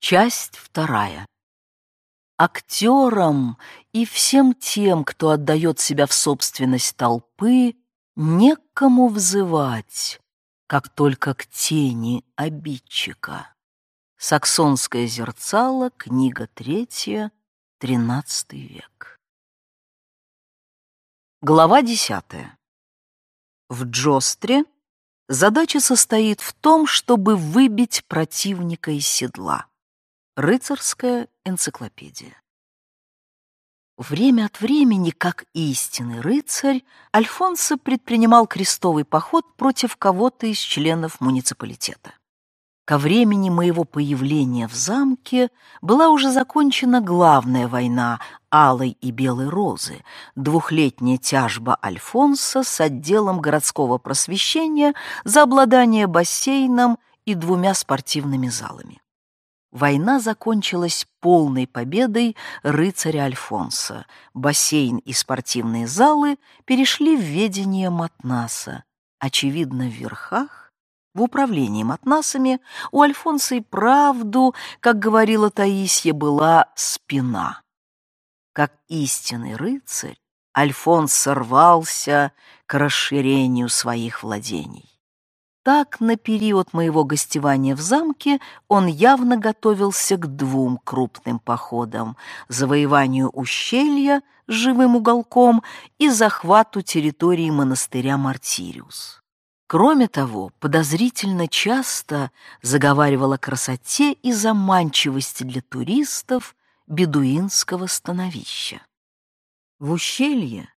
Часть вторая. Актерам и всем тем, кто отдает себя в собственность толпы, некому взывать, как только к тени обидчика. Саксонское зерцало, книга третья, тринадцатый век. Глава десятая. В Джостре задача состоит в том, чтобы выбить противника из седла. Рыцарская энциклопедия. Время от времени, как истинный рыцарь, Альфонсо предпринимал крестовый поход против кого-то из членов муниципалитета. Ко времени моего появления в замке была уже закончена главная война Алой и Белой Розы, двухлетняя тяжба Альфонса с отделом городского просвещения за обладание бассейном и двумя спортивными залами. Война закончилась полной победой рыцаря Альфонса. Бассейн и спортивные залы перешли в ведение Матнаса. Очевидно, в верхах, в управлении Матнасами, у Альфонса и правду, как говорила Таисия, была спина. Как истинный рыцарь, Альфонс сорвался к расширению своих владений. Так, на период моего гостевания в замке он явно готовился к двум крупным походам — завоеванию ущелья с живым уголком и захвату территории монастыря Мартириус. Кроме того, подозрительно часто заговаривал о красоте и заманчивости для туристов бедуинского становища. В ущелье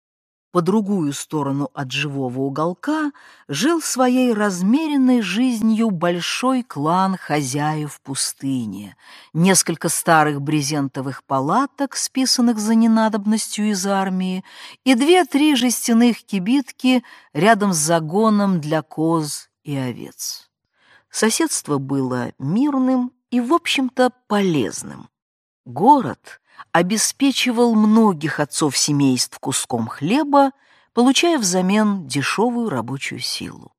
по другую сторону от живого уголка жил своей размеренной жизнью большой клан хозяев пустыни, несколько старых брезентовых палаток, списанных за ненадобностью из армии, и две-три жестяных кибитки рядом с загоном для коз и овец. Соседство было мирным и, в общем-то, полезным. Город обеспечивал многих отцов семейств куском хлеба, получая взамен дешевую рабочую силу.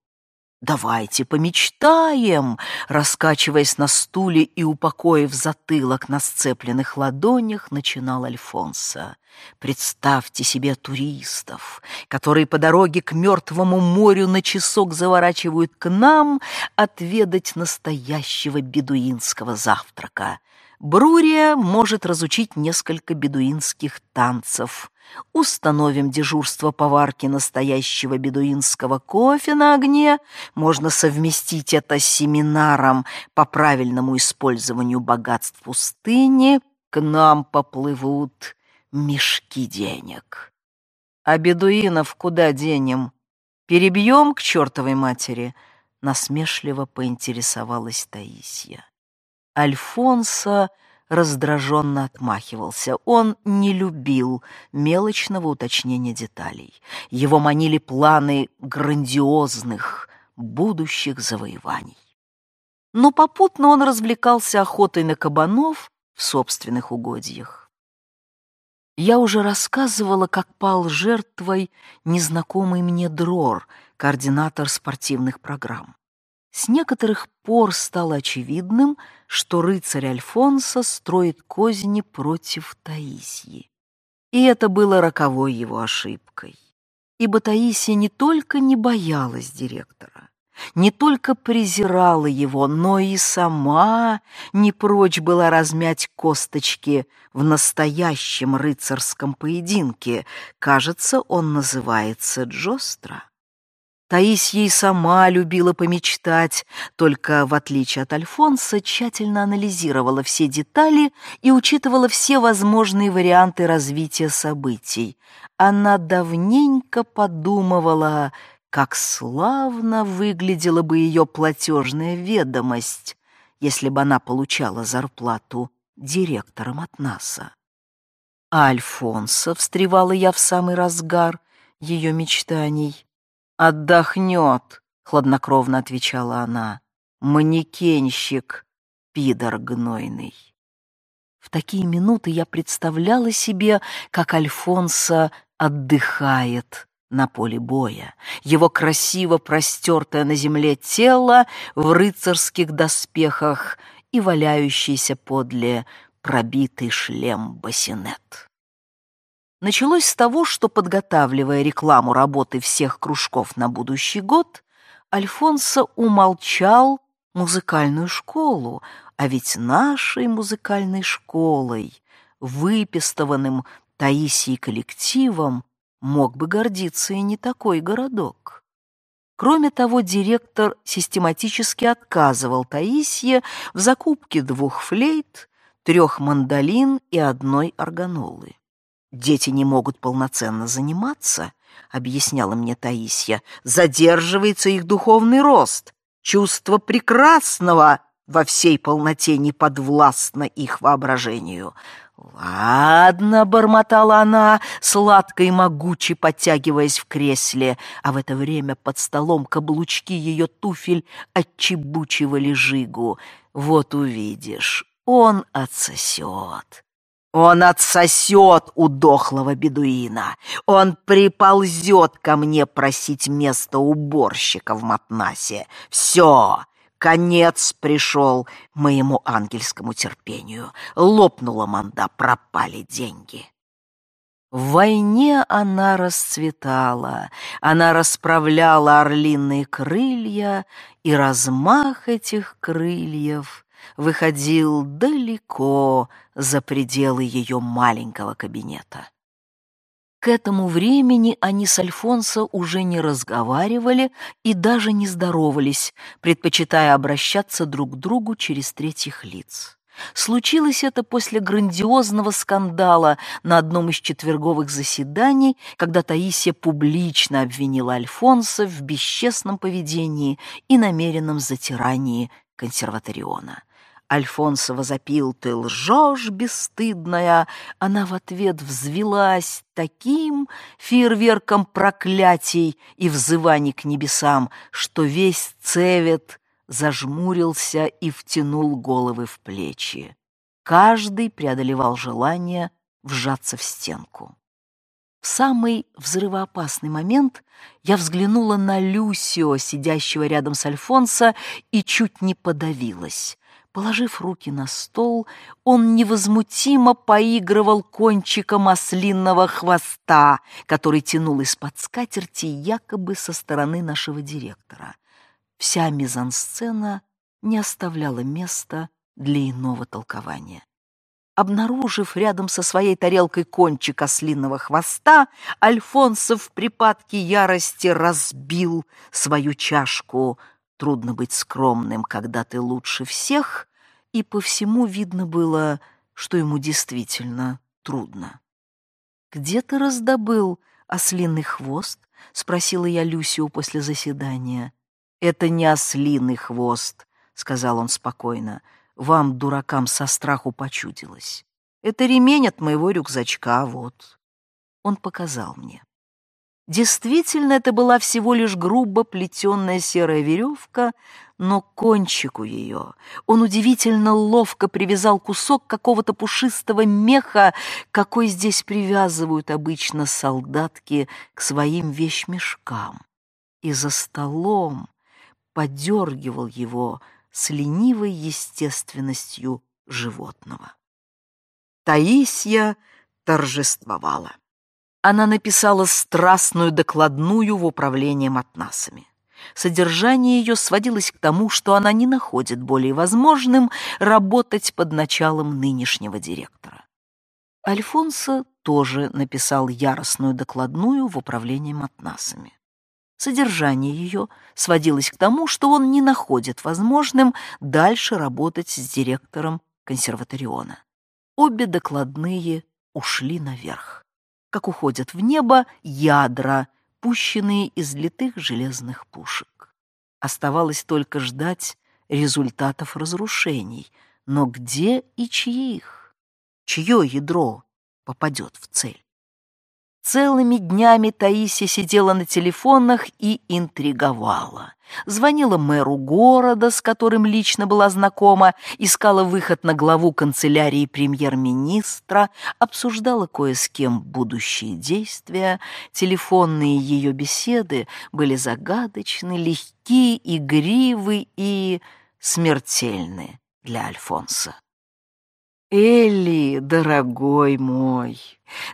«Давайте помечтаем!» Раскачиваясь на стуле и упокоив затылок на сцепленных ладонях, начинал Альфонсо. «Представьте себе туристов, которые по дороге к Мертвому морю на часок заворачивают к нам отведать настоящего бедуинского завтрака. Брурия может разучить несколько бедуинских танцев. Установим дежурство поварки настоящего бедуинского кофе на огне. Можно совместить это с семинаром по правильному использованию богатств пустыни. К нам поплывут мешки денег. А бедуинов куда денем? Перебьем к чертовой матери? Насмешливо поинтересовалась Таисия. Альфонсо раздраженно отмахивался. Он не любил мелочного уточнения деталей. Его манили планы грандиозных будущих завоеваний. Но попутно он развлекался охотой на кабанов в собственных угодьях. Я уже рассказывала, как пал жертвой незнакомый мне Дрор, координатор спортивных программ. С некоторых пор стало очевидным, что рыцарь Альфонсо строит козни против Таисии. И это было роковой его ошибкой. Ибо Таисия не только не боялась директора, не только презирала его, но и сама не прочь была размять косточки в настоящем рыцарском поединке. Кажется, он называется Джостра. Таисия и сама любила помечтать, только, в отличие от Альфонса, тщательно анализировала все детали и учитывала все возможные варианты развития событий. Она давненько подумывала, как славно выглядела бы ее платежная ведомость, если бы она получала зарплату директором от НАСА. А Альфонса, встревала я в самый разгар ее мечтаний, «Отдохнет», — хладнокровно отвечала она. «Манекенщик, пидор гнойный». В такие минуты я представляла себе, как Альфонсо отдыхает на поле боя. Его красиво простертое на земле тело в рыцарских доспехах и валяющийся подле пробитый шлем басинет. Началось с того, что, подготавливая рекламу работы всех кружков на будущий год, Альфонсо умолчал музыкальную школу, а ведь нашей музыкальной школой, выпистованным Таисией коллективом, мог бы гордиться и не такой городок. Кроме того, директор систематически отказывал Таисье в закупке двух флейт, трех мандолин и одной органолы. Дети не могут полноценно заниматься, объясняла мне Таисия, задерживается их духовный рост, чувство прекрасного во всей полноте не подвластно их воображению. «Ладно», — бормотала она, сладко и могуче подтягиваясь в кресле, а в это время под столом каблучки ее туфель отчебучивали жигу. «Вот увидишь, он отсосет». Он отсосет у дохлого бедуина. Он приползет ко мне просить место уборщика в Матнасе. Все, конец пришел моему ангельскому терпению. Лопнула манда, пропали деньги. В войне она расцветала, она расправляла орлиные крылья, и размах этих крыльев выходил далеко за пределы ее маленького кабинета. К этому времени они с Альфонсо уже не разговаривали и даже не здоровались, предпочитая обращаться друг к другу через третьих лиц. Случилось это после грандиозного скандала на одном из четверговых заседаний, когда Таисия публично обвинила Альфонса в бесчестном поведении и намеренном затирании консерваториона. Альфонсо возопил «Ты лжешь, бесстыдная!» Она в ответ взвелась таким фейерверком проклятий и взываний к небесам, что весь цевет зажмурился и втянул головы в плечи. Каждый преодолевал желание вжаться в стенку. В самый взрывоопасный момент я взглянула на Люсио, сидящего рядом с Альфонсо, и чуть не подавилась. Положив руки на стол, он невозмутимо поигрывал кончиком ослинного хвоста, который тянул из-под скатерти якобы со стороны нашего директора. Вся мизансцена не оставляла места для иного толкования. Обнаружив рядом со своей тарелкой кончик ослиного хвоста, Альфонсо в припадке ярости разбил свою чашку — Трудно быть скромным, когда ты лучше всех, и по всему видно было, что ему действительно трудно. «Где ты раздобыл ослиный хвост?» — спросила я Люсию после заседания. «Это не ослиный хвост», — сказал он спокойно. «Вам, дуракам, со страху почудилось. Это ремень от моего рюкзачка, вот». Он показал мне. Действительно, это была всего лишь грубо плетенная серая веревка, но кончику ее он удивительно ловко привязал кусок какого-то пушистого меха, какой здесь привязывают обычно солдатки к своим вещмешкам. И за столом подергивал его с ленивой естественностью животного. Таисия торжествовала она написала страстную докладную в управление матнасами. Содержание ее сводилось к тому, что она не находит более возможным работать под началом нынешнего директора. Альфонсо тоже написал яростную докладную в управление матнасами. Содержание ее сводилось к тому, что он не находит возможным дальше работать с директором консерваториона. Обе докладные ушли наверх как уходят в небо ядра, пущенные из литых железных пушек. Оставалось только ждать результатов разрушений, но где и чьих? Чье ядро попадет в цель? Целыми днями Таисия сидела на телефонах и интриговала. Звонила мэру города, с которым лично была знакома, искала выход на главу канцелярии премьер-министра, обсуждала кое с кем будущие действия. Телефонные ее беседы были загадочны, легки, игривы и смертельны для Альфонса. «Элли, дорогой мой!»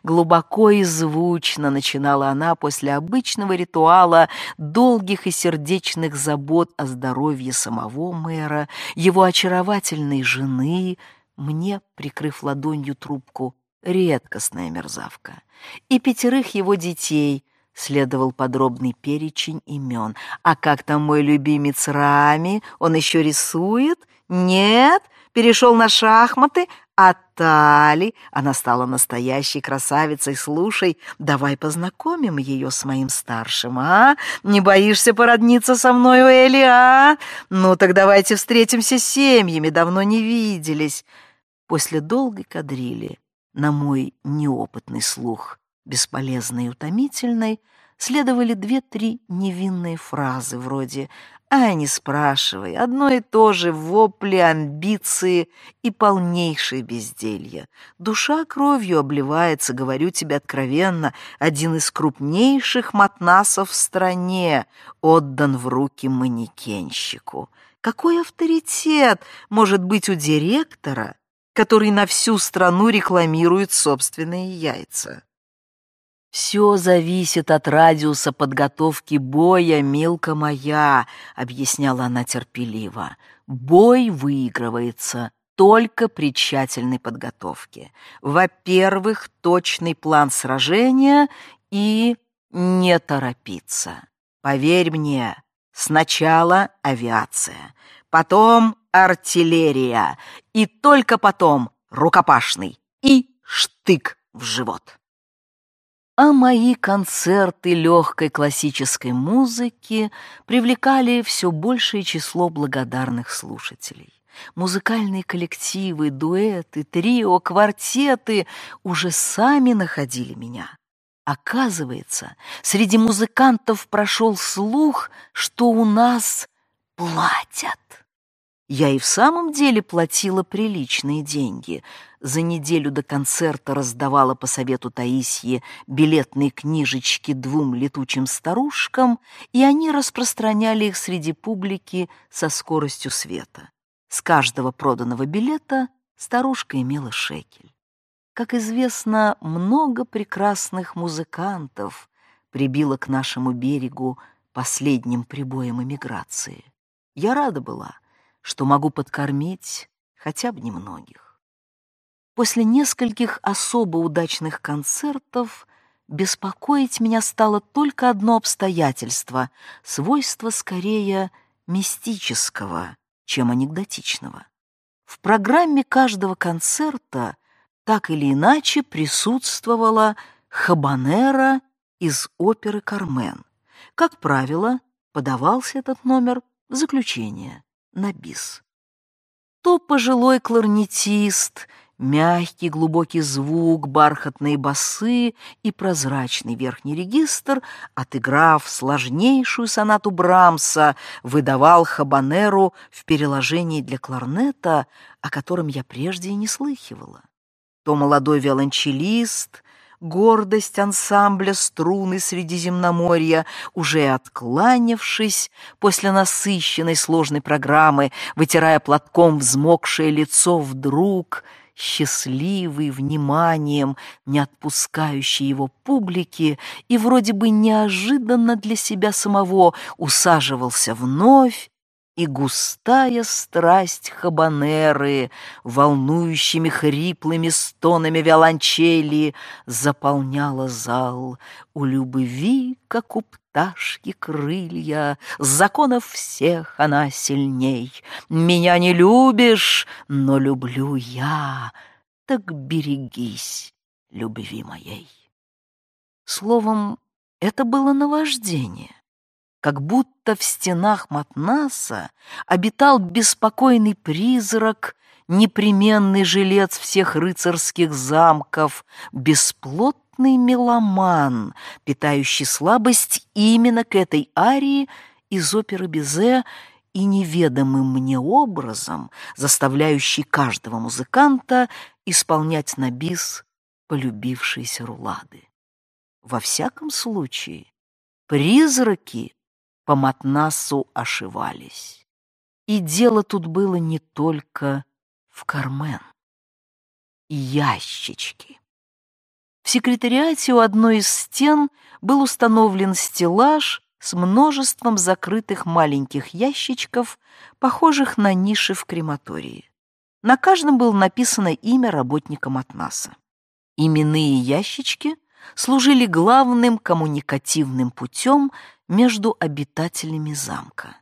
Глубоко и звучно начинала она после обычного ритуала долгих и сердечных забот о здоровье самого мэра, его очаровательной жены, мне, прикрыв ладонью трубку, редкостная мерзавка, и пятерых его детей, следовал подробный перечень имен. А как там мой любимец Рами? Он еще рисует? Нет? Перешел на шахматы? А Тали? Она стала настоящей красавицей. Слушай, давай познакомим ее с моим старшим, а? Не боишься породниться со мной, Элли, а? Ну так давайте встретимся с семьями, давно не виделись. После долгой кадрили на мой неопытный слух, бесполезной и утомительной, следовали две-три невинные фразы вроде «Ай, не спрашивай, одно и то же вопли, амбиции и полнейшее безделье. Душа кровью обливается, говорю тебе откровенно, один из крупнейших матнасов в стране отдан в руки манекенщику. Какой авторитет может быть у директора, который на всю страну рекламирует собственные яйца?» «Все зависит от радиуса подготовки боя, милка моя», — объясняла она терпеливо. «Бой выигрывается только при тщательной подготовке. Во-первых, точный план сражения и не торопиться. Поверь мне, сначала авиация, потом артиллерия и только потом рукопашный и штык в живот» а мои концерты легкой классической музыки привлекали все большее число благодарных слушателей. Музыкальные коллективы, дуэты, трио, квартеты уже сами находили меня. Оказывается, среди музыкантов прошел слух, что у нас платят. Я и в самом деле платила приличные деньги. За неделю до концерта раздавала по совету Таисьи билетные книжечки двум летучим старушкам, и они распространяли их среди публики со скоростью света. С каждого проданного билета старушка имела шекель. Как известно, много прекрасных музыкантов прибило к нашему берегу последним прибоем эмиграции. Я рада была — что могу подкормить хотя бы немногих. После нескольких особо удачных концертов беспокоить меня стало только одно обстоятельство, свойство скорее мистического, чем анекдотичного. В программе каждого концерта так или иначе присутствовала хабанера из оперы «Кармен». Как правило, подавался этот номер в заключение на бис. То пожилой кларнетист, мягкий глубокий звук, бархатные басы и прозрачный верхний регистр, отыграв сложнейшую сонату Брамса, выдавал хабанеру в переложении для кларнета, о котором я прежде и не слыхивала. То молодой виолончелист — гордость ансамбля струны Средиземноморья, уже откланявшись после насыщенной сложной программы, вытирая платком взмокшее лицо вдруг, счастливый вниманием, не отпускающий его публики, и вроде бы неожиданно для себя самого усаживался вновь и густая страсть хабанеры, волнующими хриплыми стонами виолончели, заполняла зал. У любви, как у пташки крылья, законов всех она сильней. Меня не любишь, но люблю я, так берегись любви моей. Словом, это было наваждение как будто в стенах Матнаса обитал беспокойный призрак, непременный жилец всех рыцарских замков, бесплотный меломан, питающий слабость именно к этой арии из оперы Безе и неведомым мне образом, заставляющий каждого музыканта исполнять на бис полюбившиеся рулады. Во всяком случае, призраки по Матнасу ошивались. И дело тут было не только в Кармен. Ящички. В секретариате у одной из стен был установлен стеллаж с множеством закрытых маленьких ящичков, похожих на ниши в крематории. На каждом было написано имя работника Матнаса. Именные ящички служили главным коммуникативным путем между обитателями замка.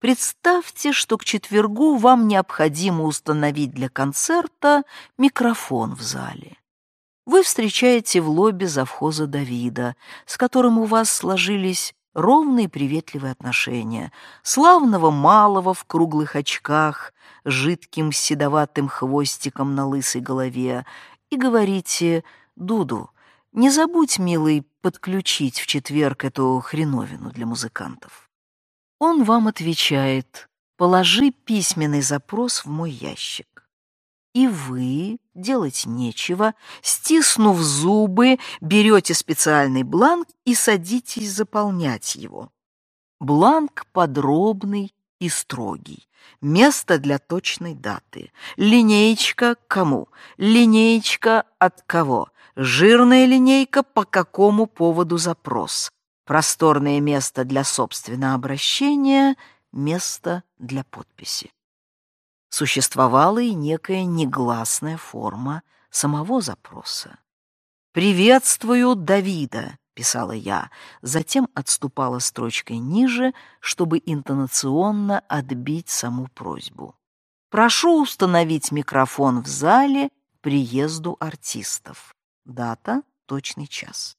Представьте, что к четвергу вам необходимо установить для концерта микрофон в зале. Вы встречаете в лобби завхоза Давида, с которым у вас сложились ровные приветливые отношения, славного малого в круглых очках, жидким седоватым хвостиком на лысой голове, и говорите «Дуду, не забудь, милый, подключить в четверг эту хреновину для музыкантов». Он вам отвечает «Положи письменный запрос в мой ящик». И вы, делать нечего, стиснув зубы, берете специальный бланк и садитесь заполнять его. Бланк подробный и строгий. Место для точной даты. Линеечка кому? Линеечка от кого? Жирная линейка по какому поводу запрос? Просторное место для собственного обращения, место для подписи существовала и некая негласная форма самого запроса. «Приветствую Давида», — писала я, затем отступала строчкой ниже, чтобы интонационно отбить саму просьбу. «Прошу установить микрофон в зале приезду артистов. Дата — точный час».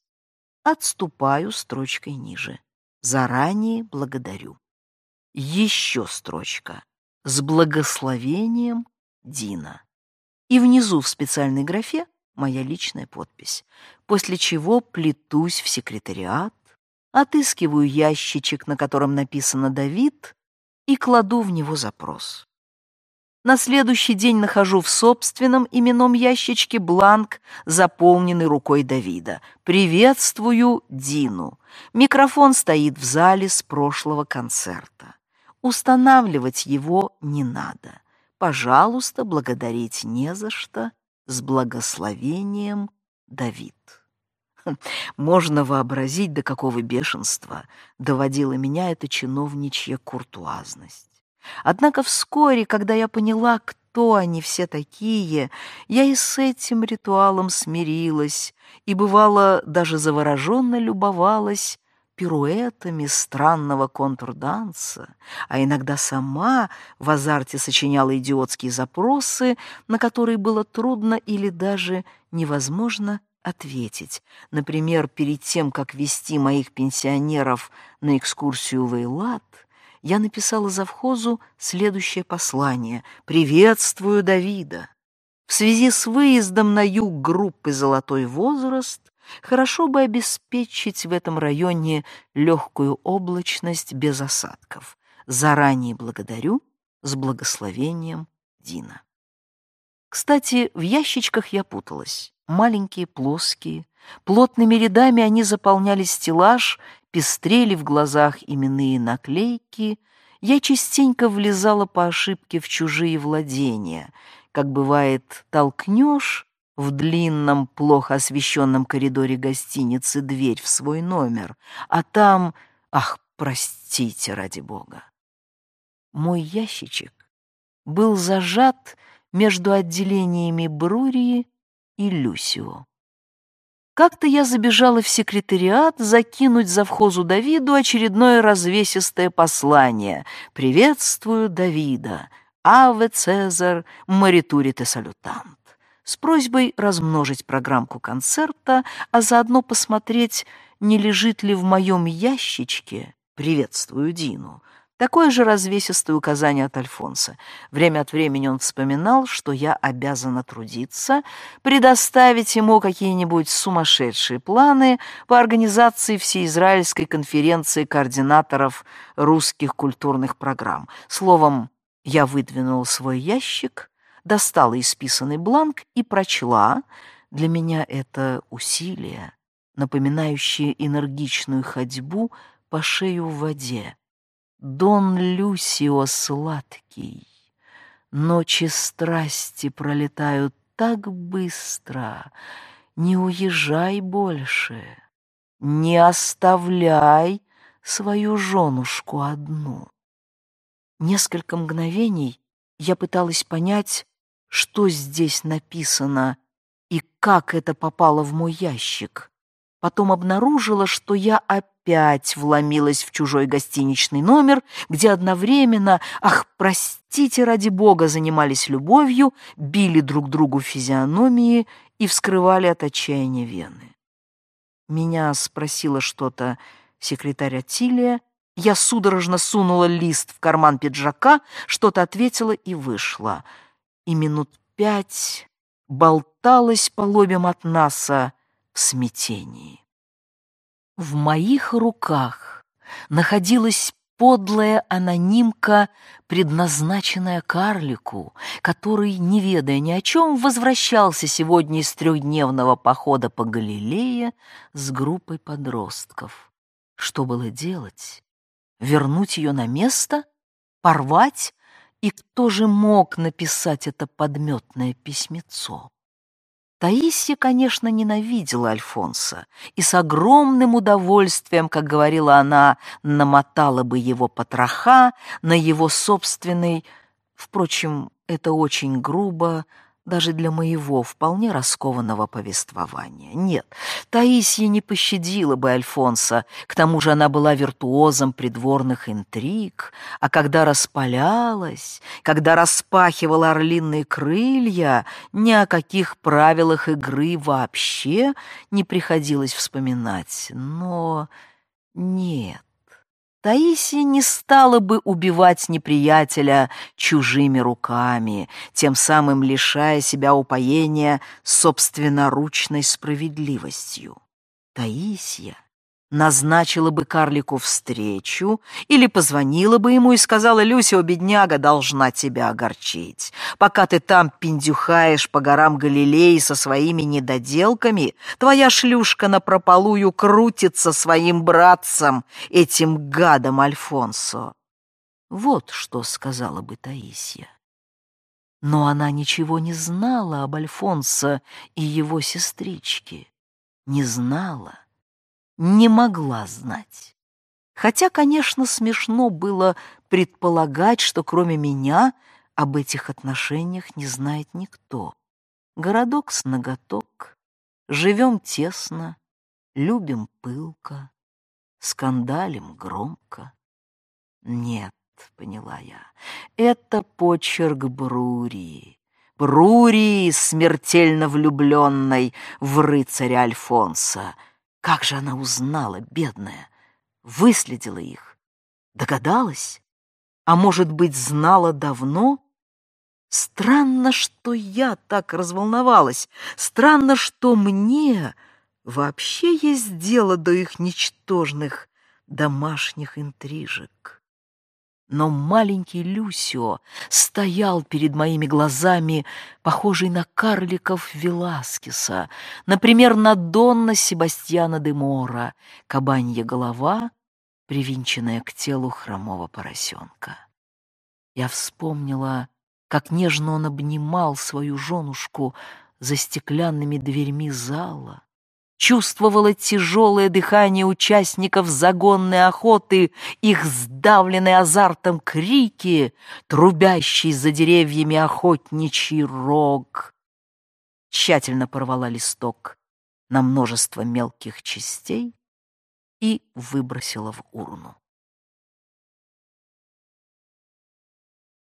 Отступаю строчкой ниже. Заранее благодарю. Еще строчка с благословением Дина. И внизу в специальной графе моя личная подпись, после чего плетусь в секретариат, отыскиваю ящичек, на котором написано «Давид», и кладу в него запрос. На следующий день нахожу в собственном именном ящичке бланк, заполненный рукой Давида. «Приветствую Дину». Микрофон стоит в зале с прошлого концерта. Устанавливать его не надо. Пожалуйста, благодарить не за что. С благословением Давид. Хм, можно вообразить, до какого бешенства доводила меня эта чиновничья куртуазность. Однако вскоре, когда я поняла, кто они все такие, я и с этим ритуалом смирилась и, бывало, даже завороженно любовалась пируэтами странного контрданса, а иногда сама в азарте сочиняла идиотские запросы, на которые было трудно или даже невозможно ответить. Например, перед тем, как вести моих пенсионеров на экскурсию в Эйлат, я написала завхозу следующее послание «Приветствую Давида». В связи с выездом на юг группы «Золотой возраст» Хорошо бы обеспечить в этом районе легкую облачность без осадков. Заранее благодарю с благословением Дина. Кстати, в ящичках я путалась. Маленькие, плоские. Плотными рядами они заполняли стеллаж, пестрели в глазах именные наклейки. Я частенько влезала по ошибке в чужие владения. Как бывает, толкнешь, в длинном, плохо освещенном коридоре гостиницы дверь в свой номер, а там... Ах, простите, ради бога! Мой ящичек был зажат между отделениями Брурии и Люсио. Как-то я забежала в секретариат закинуть завхозу Давиду очередное развесистое послание «Приветствую Давида! Аве Цезар, моритурите салютант!» С просьбой размножить программку концерта, а заодно посмотреть, не лежит ли в моем ящичке «Приветствую Дину» такое же развесистое указание от Альфонса. Время от времени он вспоминал, что я обязана трудиться, предоставить ему какие-нибудь сумасшедшие планы по организации всеизраильской конференции координаторов русских культурных программ. Словом, я выдвинул свой ящик, достала исписанный бланк и прочла. Для меня это усилие, напоминающее энергичную ходьбу по шею в воде. Дон Люсио сладкий, ночи страсти пролетают так быстро, не уезжай больше, не оставляй свою женушку одну. Несколько мгновений я пыталась понять, что здесь написано и как это попало в мой ящик. Потом обнаружила, что я опять вломилась в чужой гостиничный номер, где одновременно, ах, простите, ради бога, занимались любовью, били друг другу физиономии и вскрывали от отчаяния вены. Меня спросила что-то секретарь Атилия, я судорожно сунула лист в карман пиджака, что-то ответила и вышла. И минут пять болталась по лобям от носа в смятении. В моих руках находилась подлая анонимка, предназначенная карлику, который, не ведая ни о чем, возвращался сегодня из трехдневного похода по Галилее с группой подростков. Что было делать? Вернуть ее на место? Порвать? И кто же мог написать это подметное письмецо? Таисия, конечно, ненавидела Альфонса и с огромным удовольствием, как говорила она, намотала бы его потроха на его собственный... Впрочем, это очень грубо, даже для моего вполне раскованного повествования. Нет, Таисия не пощадила бы Альфонса, к тому же она была виртуозом придворных интриг, а когда распалялась, когда распахивала орлиные крылья, ни о каких правилах игры вообще не приходилось вспоминать. Но нет, Таисия не стала бы убивать неприятеля чужими руками, тем самым лишая себя упоения собственноручной справедливостью. Таисия назначила бы карлику встречу или позвонила бы ему и сказала, «Люся, бедняга, должна тебя огорчить. Пока ты там пиндюхаешь по горам Галилеи со своими недоделками, твоя шлюшка напропалую крутится своим братцем, этим гадом Альфонсо». Вот что сказала бы Таисия. Но она ничего не знала об Альфонсо и его сестричке. Не знала не могла знать. Хотя, конечно, смешно было предполагать, что кроме меня об этих отношениях не знает никто. Городок с ноготок, живем тесно, любим пылко, скандалим громко. Нет, поняла я, это почерк Брурии. Брурии, смертельно влюбленной в рыцаря Альфонса — как же она узнала, бедная? Выследила их? Догадалась? А может быть, знала давно? Странно, что я так разволновалась. Странно, что мне вообще есть дело до их ничтожных домашних интрижек но маленький Люсио стоял перед моими глазами, похожий на карликов Веласкеса, например, на Донна Себастьяна де Мора, кабанья голова, привинченная к телу хромого поросенка. Я вспомнила, как нежно он обнимал свою женушку за стеклянными дверьми зала, чувствовала тяжелое дыхание участников загонной охоты, их сдавленные азартом крики, трубящий за деревьями охотничий рог. Тщательно порвала листок на множество мелких частей и выбросила в урну.